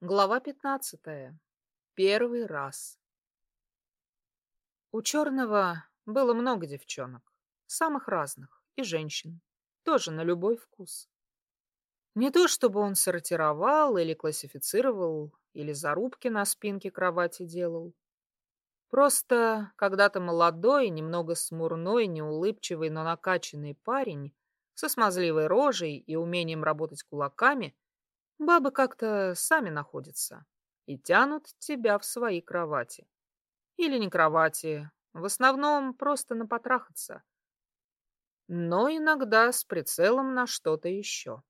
Глава пятнадцатая. Первый раз. У Черного было много девчонок, самых разных, и женщин, тоже на любой вкус. Не то чтобы он сортировал или классифицировал, или зарубки на спинке кровати делал. Просто когда-то молодой, немного смурной, неулыбчивый, но накачанный парень со смазливой рожей и умением работать кулаками – Бабы как-то сами находятся и тянут тебя в свои кровати. Или не кровати, в основном просто на потрахаться. Но иногда с прицелом на что-то еще.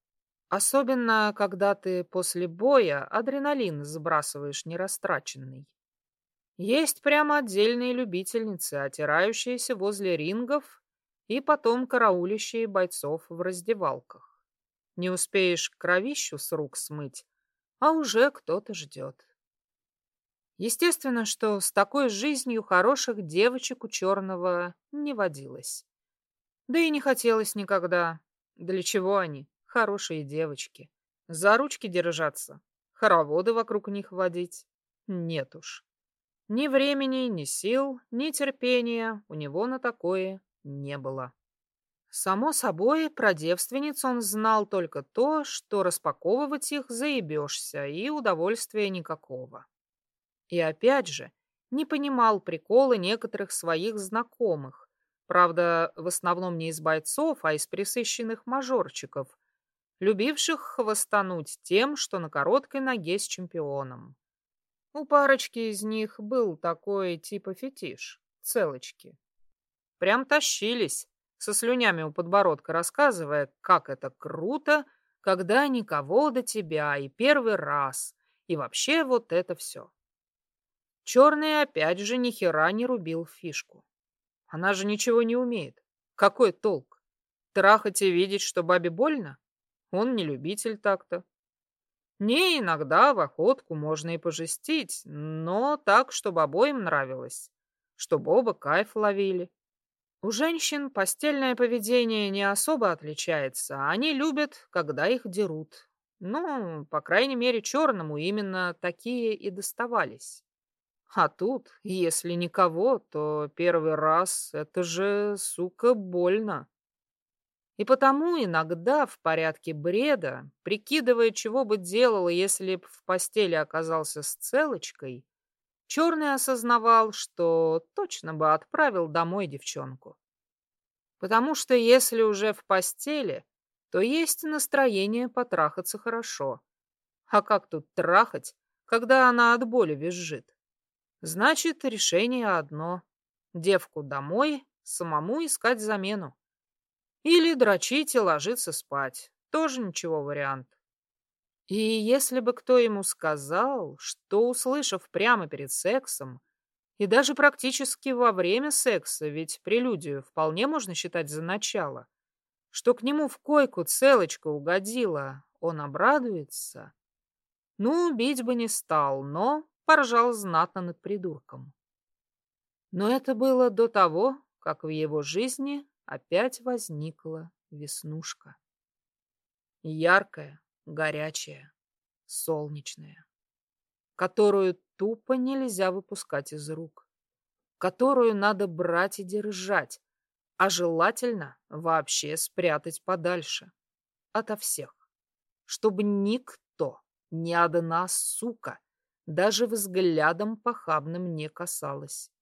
Особенно, когда ты после боя адреналин сбрасываешь нерастраченный. Есть прямо отдельные любительницы, отирающиеся возле рингов и потом караулящие бойцов в раздевалках. Не успеешь кровищу с рук смыть, а уже кто-то ждет. Естественно, что с такой жизнью хороших девочек у черного не водилось. Да и не хотелось никогда. Для чего они, хорошие девочки? За ручки держаться, хороводы вокруг них водить? Нет уж. Ни времени, ни сил, ни терпения у него на такое не было. Само собой, про девственниц он знал только то, что распаковывать их заебешься, и удовольствия никакого. И опять же, не понимал приколы некоторых своих знакомых, правда, в основном не из бойцов, а из присыщенных мажорчиков, любивших хвостануть тем, что на короткой ноге с чемпионом. У парочки из них был такой типа фетиш, целочки. Прям тащились, со слюнями у подбородка рассказывая, как это круто, когда никого до тебя и первый раз, и вообще вот это все. Черный опять же ни хера не рубил фишку. Она же ничего не умеет. Какой толк? Трахать и видеть, что бабе больно? Он не любитель так-то. Не, иногда в охотку можно и пожестить, но так, чтобы обоим нравилось, чтобы оба кайф ловили. У женщин постельное поведение не особо отличается. Они любят, когда их дерут. Ну, по крайней мере, черному именно такие и доставались. А тут, если никого, то первый раз это же, сука, больно. И потому иногда в порядке бреда, прикидывая, чего бы делал, если б в постели оказался с целочкой, Черный осознавал, что точно бы отправил домой девчонку. Потому что если уже в постели, то есть настроение потрахаться хорошо. А как тут трахать, когда она от боли визжит? Значит, решение одно. Девку домой, самому искать замену. Или дрочить и ложиться спать. Тоже ничего вариант. И если бы кто ему сказал, что, услышав прямо перед сексом, и даже практически во время секса, ведь прелюдию вполне можно считать за начало, что к нему в койку целочка угодила, он обрадуется. Ну, бить бы не стал, но поржал знатно над придурком. Но это было до того, как в его жизни опять возникла веснушка. Яркая, горячая, солнечная, которую тупо нельзя выпускать из рук, которую надо брать и держать, а желательно вообще спрятать подальше ото всех, чтобы никто, ни одна сука, даже взглядом похабным не касалась.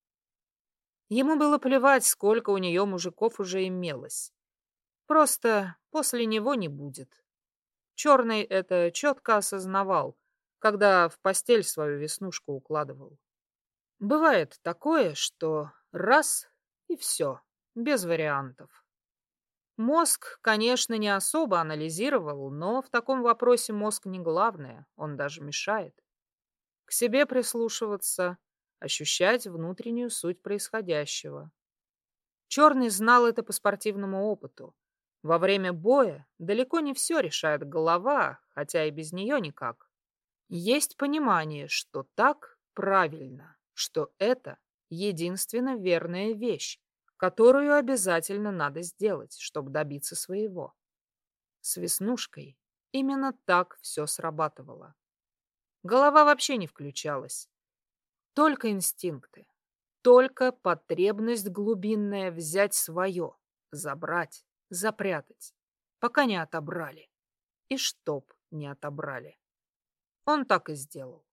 Ему было плевать, сколько у нее мужиков уже имелось. Просто после него не будет. Черный это четко осознавал, когда в постель свою веснушку укладывал. Бывает такое, что раз и все, без вариантов. Мозг, конечно, не особо анализировал, но в таком вопросе мозг не главное, он даже мешает. К себе прислушиваться, ощущать внутреннюю суть происходящего. Черный знал это по спортивному опыту. Во время боя далеко не все решает голова, хотя и без нее никак. Есть понимание, что так правильно, что это единственно верная вещь, которую обязательно надо сделать, чтобы добиться своего. С Веснушкой именно так все срабатывало. Голова вообще не включалась. Только инстинкты. Только потребность глубинная взять свое, забрать, запрятать, пока не отобрали. И чтоб не отобрали. Он так и сделал.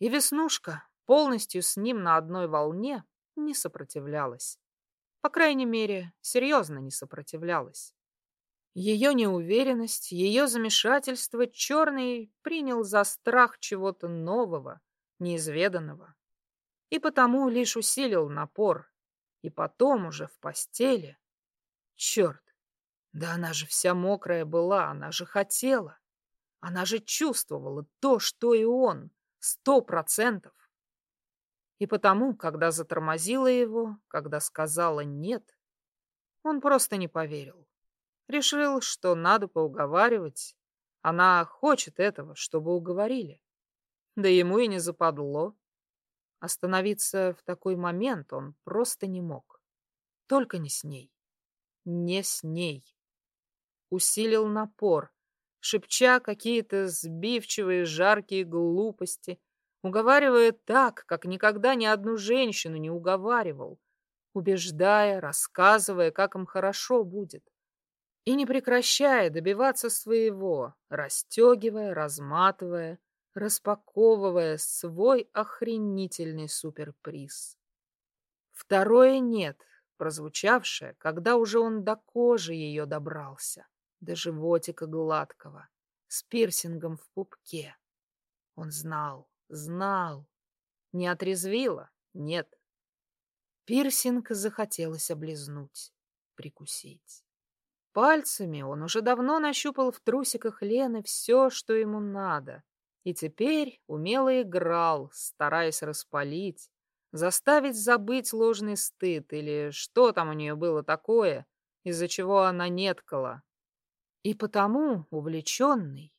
И Веснушка, полностью с ним на одной волне, не сопротивлялась. По крайней мере, серьезно не сопротивлялась. Ее неуверенность, ее замешательство черный принял за страх чего-то нового, неизведанного. И потому лишь усилил напор. И потом уже в постели. Черт, да она же вся мокрая была, она же хотела. Она же чувствовала то, что и он, сто процентов. И потому, когда затормозила его, когда сказала «нет», он просто не поверил. Решил, что надо поуговаривать. Она хочет этого, чтобы уговорили. Да ему и не западло. Остановиться в такой момент он просто не мог. Только не с ней. Не с ней. Усилил напор, шепча какие-то сбивчивые, жаркие глупости, уговаривая так, как никогда ни одну женщину не уговаривал, убеждая, рассказывая, как им хорошо будет и не прекращая добиваться своего, расстегивая, разматывая, распаковывая свой охренительный суперприз. Второе «нет», прозвучавшее, когда уже он до кожи ее добрался, до животика гладкого, с пирсингом в пупке. Он знал, знал. Не отрезвило? Нет. Пирсинг захотелось облизнуть, прикусить. Пальцами он уже давно нащупал в трусиках Лены все, что ему надо, и теперь умело играл, стараясь распалить, заставить забыть ложный стыд или что там у нее было такое, из-за чего она неткала. И потому, увлеченный,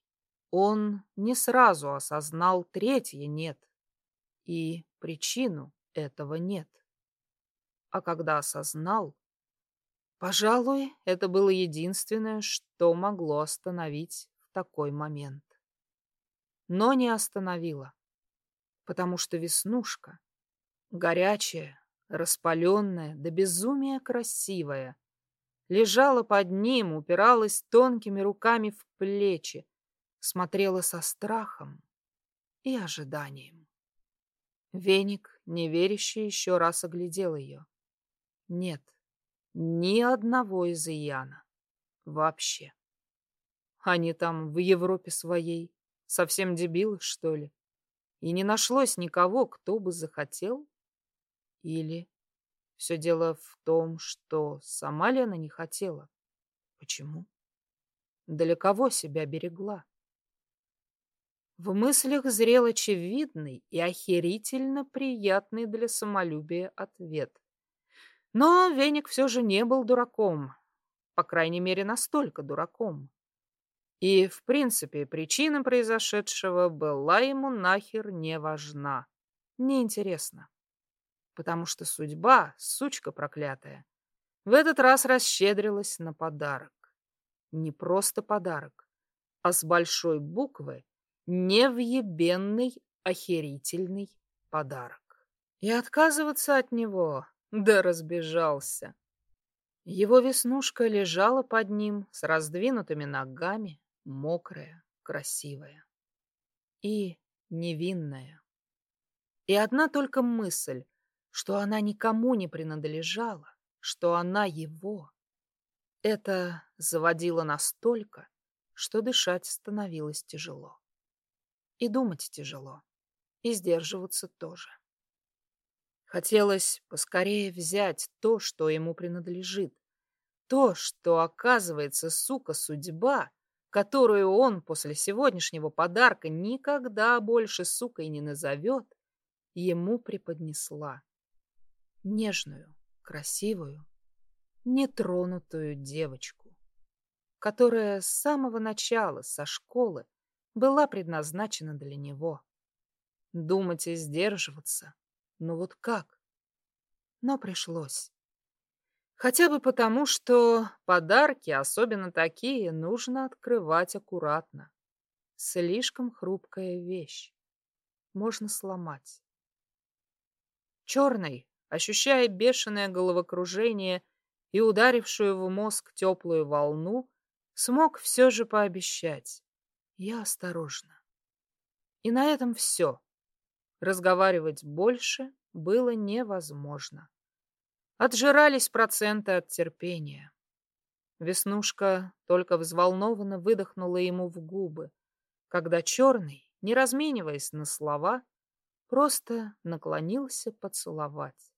он не сразу осознал третье «нет» и причину этого «нет». А когда осознал, Пожалуй, это было единственное, что могло остановить в такой момент. Но не остановило, потому что Веснушка, горячая, распаленная, до безумия красивая, лежала под ним, упиралась тонкими руками в плечи, смотрела со страхом и ожиданием. Веник, неверящий, еще раз оглядел ее. Нет, ни одного изъяна. Вообще. Они там в Европе своей. Совсем дебилы, что ли? И не нашлось никого, кто бы захотел? Или все дело в том, что сама Лена не хотела? Почему? Для кого себя берегла? В мыслях зрел очевидный и охерительно приятный для самолюбия ответ. Но Веник все же не был дураком, по крайней мере, настолько дураком. И, в принципе, причина произошедшего была ему нахер не важна, неинтересна. Потому что судьба, сучка проклятая, в этот раз расщедрилась на подарок. Не просто подарок, а с большой буквы невъебенный охерительный подарок. И отказываться от него да разбежался. Его веснушка лежала под ним с раздвинутыми ногами, мокрая, красивая и невинная. И одна только мысль, что она никому не принадлежала, что она его, это заводило настолько, что дышать становилось тяжело. И думать тяжело, и сдерживаться тоже. Хотелось поскорее взять то, что ему принадлежит. То, что, оказывается, сука, судьба, которую он после сегодняшнего подарка никогда больше сукой не назовет, ему преподнесла. Нежную, красивую, нетронутую девочку, которая с самого начала, со школы, была предназначена для него. Думать и сдерживаться ну вот как? Но пришлось. Хотя бы потому, что подарки, особенно такие, нужно открывать аккуратно. слишком хрупкая вещь. Можно сломать. Черный, ощущая бешеное головокружение и ударившую в мозг теплую волну, смог все же пообещать. Я осторожно. И на этом все. Разговаривать больше было невозможно. Отжирались проценты от терпения. Веснушка только взволнованно выдохнула ему в губы, когда черный, не размениваясь на слова, просто наклонился поцеловать.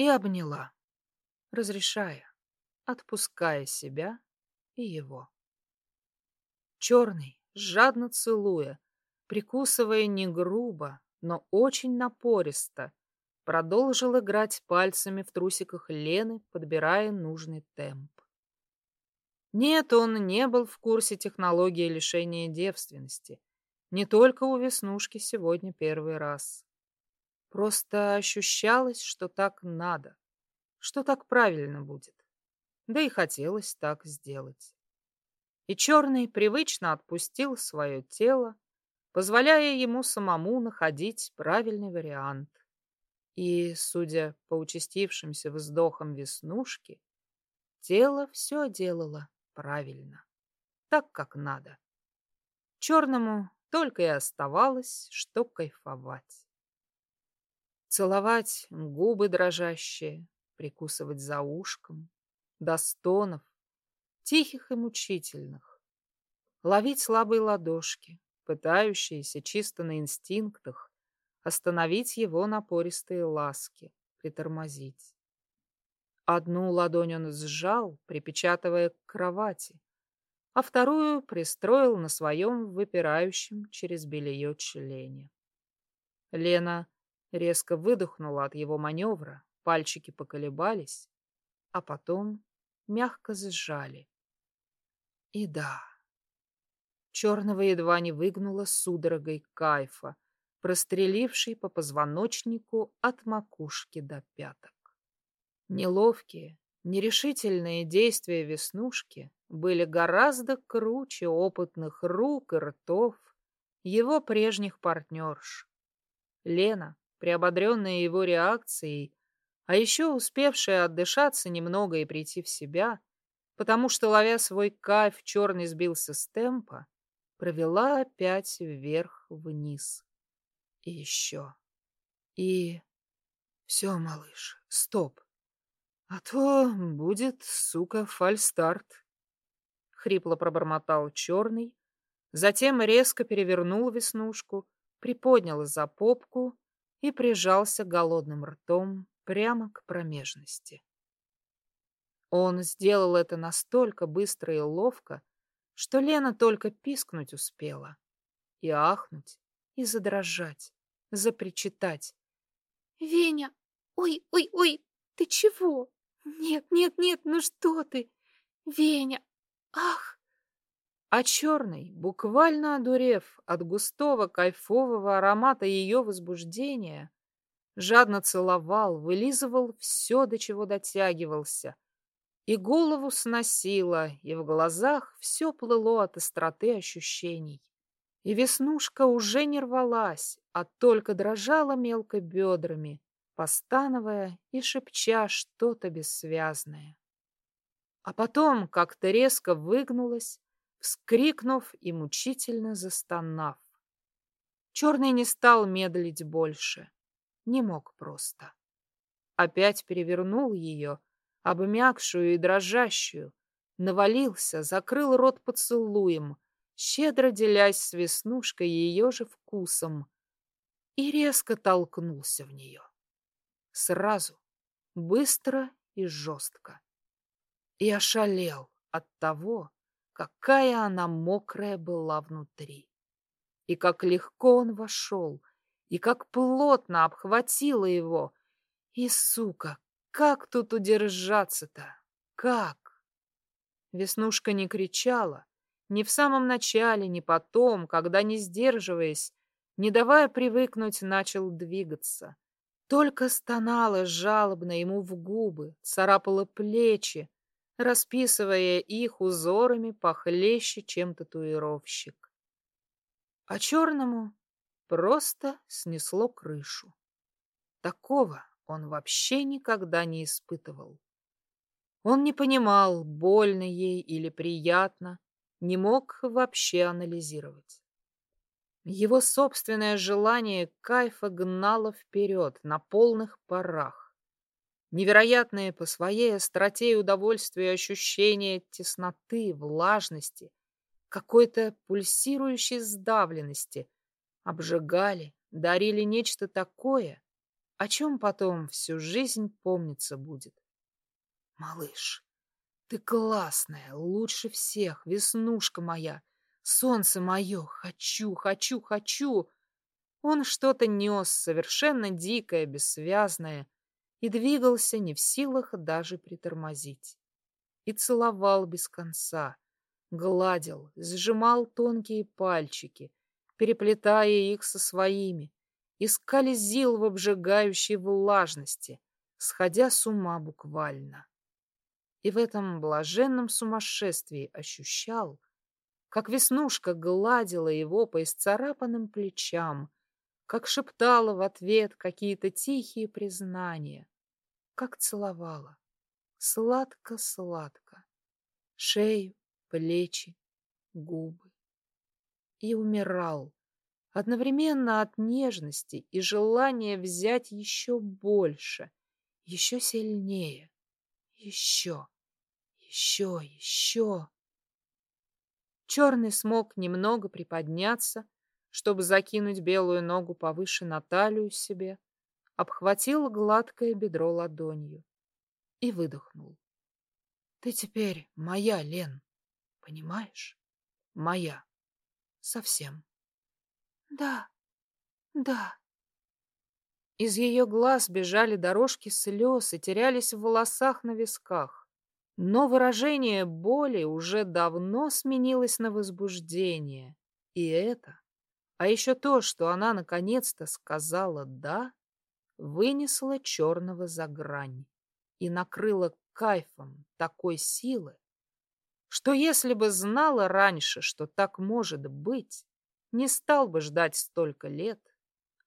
И обняла, разрешая, отпуская себя и его. Черный, жадно целуя, прикусывая не грубо, но очень напористо, продолжил играть пальцами в трусиках Лены, подбирая нужный темп. Нет, он не был в курсе технологии лишения девственности. Не только у Веснушки сегодня первый раз. Просто ощущалось, что так надо, что так правильно будет. Да и хотелось так сделать. И Черный привычно отпустил свое тело, позволяя ему самому находить правильный вариант. И, судя по участившимся вздохам Веснушки, тело все делало правильно, так, как надо. Черному только и оставалось, что кайфовать. Целовать губы дрожащие, прикусывать за ушком, до стонов, тихих и мучительных, ловить слабые ладошки, пытающиеся чисто на инстинктах остановить его напористые ласки, притормозить. Одну ладонь он сжал, припечатывая к кровати, а вторую пристроил на своем выпирающем через белье члене. Лена резко выдохнула от его маневра, пальчики поколебались, а потом мягко сжали. И да, черного едва не выгнула судорогой кайфа, простреливший по позвоночнику от макушки до пяток. Неловкие, нерешительные действия Веснушки были гораздо круче опытных рук и ртов его прежних партнерш. Лена, приободренная его реакцией, а еще успевшая отдышаться немного и прийти в себя, потому что, ловя свой кайф, черный сбился с темпа, провела опять вверх-вниз. И еще. И... Все, малыш, стоп. А то будет, сука, фальстарт. Хрипло пробормотал черный, затем резко перевернул веснушку, приподнял за попку и прижался голодным ртом прямо к промежности. Он сделал это настолько быстро и ловко, что Лена только пискнуть успела. И ахнуть, и задрожать, запричитать. «Веня! Ой, ой, ой! Ты чего?» Нет, нет, нет, ну что ты? Веня! Ах! А черный, буквально одурев от густого кайфового аромата ее возбуждения, жадно целовал, вылизывал все, до чего дотягивался, и голову сносило, и в глазах все плыло от остроты ощущений. И веснушка уже не рвалась, а только дрожала мелко бедрами, постановая и шепча что-то бессвязное. А потом как-то резко выгнулась, вскрикнув и мучительно застонав. Черный не стал медлить больше, не мог просто. Опять перевернул ее, обмякшую и дрожащую, навалился, закрыл рот поцелуем, щедро делясь с веснушкой ее же вкусом, и резко толкнулся в нее. Сразу, быстро и жестко. И ошалел от того, какая она мокрая была внутри. И как легко он вошел, и как плотно обхватила его. И, сука, как тут удержаться-то? Как? Веснушка не кричала, ни в самом начале, ни потом, когда, не сдерживаясь, не давая привыкнуть, начал двигаться. Только стонала жалобно ему в губы, царапала плечи, расписывая их узорами похлеще, чем татуировщик. А черному просто снесло крышу. Такого он вообще никогда не испытывал. Он не понимал, больно ей или приятно, не мог вообще анализировать. Его собственное желание кайфа гнало вперед на полных парах. Невероятные по своей остроте и удовольствию ощущения тесноты, влажности, какой-то пульсирующей сдавленности обжигали, дарили нечто такое, о чем потом всю жизнь помниться будет. Малыш, ты классная, лучше всех, веснушка моя, солнце мое, хочу, хочу, хочу. Он что-то нес, совершенно дикое, бессвязное, и двигался не в силах даже притормозить. И целовал без конца, гладил, сжимал тонкие пальчики, переплетая их со своими, и скользил в обжигающей влажности, сходя с ума буквально. И в этом блаженном сумасшествии ощущал, как Веснушка гладила его по исцарапанным плечам, как шептала в ответ какие-то тихие признания, как целовала. Сладко-сладко. Шею, плечи, губы. И умирал, одновременно от нежности и желания взять еще больше, еще сильнее, еще, еще, еще. Черный смог немного приподняться, чтобы закинуть белую ногу повыше на талию себе, обхватил гладкое бедро ладонью и выдохнул. Ты теперь моя, Лен, понимаешь? Моя. Совсем. Да, да. Из ее глаз бежали дорожки слез и терялись в волосах на висках. Но выражение боли уже давно сменилось на возбуждение. И это, а еще то, что она наконец-то сказала «да», вынесла черного за грань и накрыла кайфом такой силы, что если бы знала раньше, что так может быть, не стал бы ждать столько лет,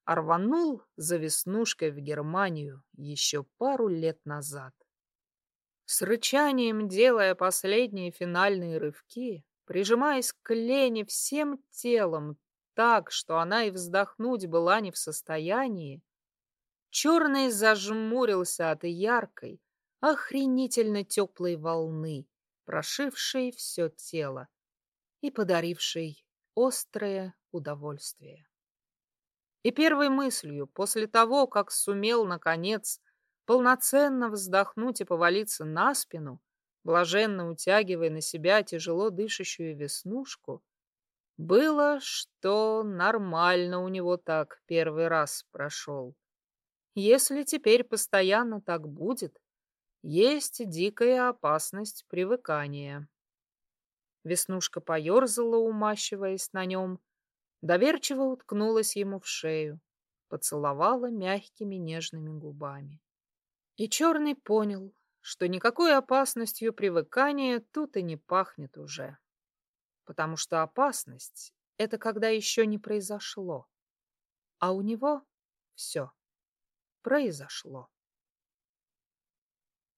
а рванул за веснушкой в Германию еще пару лет назад. С рычанием делая последние финальные рывки, прижимаясь к Лене всем телом так, что она и вздохнуть была не в состоянии, Черный зажмурился от яркой, охренительно теплой волны, прошившей все тело и подарившей острое удовольствие. И первой мыслью, после того, как сумел, наконец, полноценно вздохнуть и повалиться на спину, блаженно утягивая на себя тяжело дышащую веснушку, было, что нормально у него так первый раз прошел. Если теперь постоянно так будет, есть дикая опасность привыкания. Веснушка поерзала, умащиваясь на нем, доверчиво уткнулась ему в шею, поцеловала мягкими нежными губами. И Черный понял, что никакой опасностью привыкания тут и не пахнет уже. Потому что опасность — это когда еще не произошло, а у него все произошло.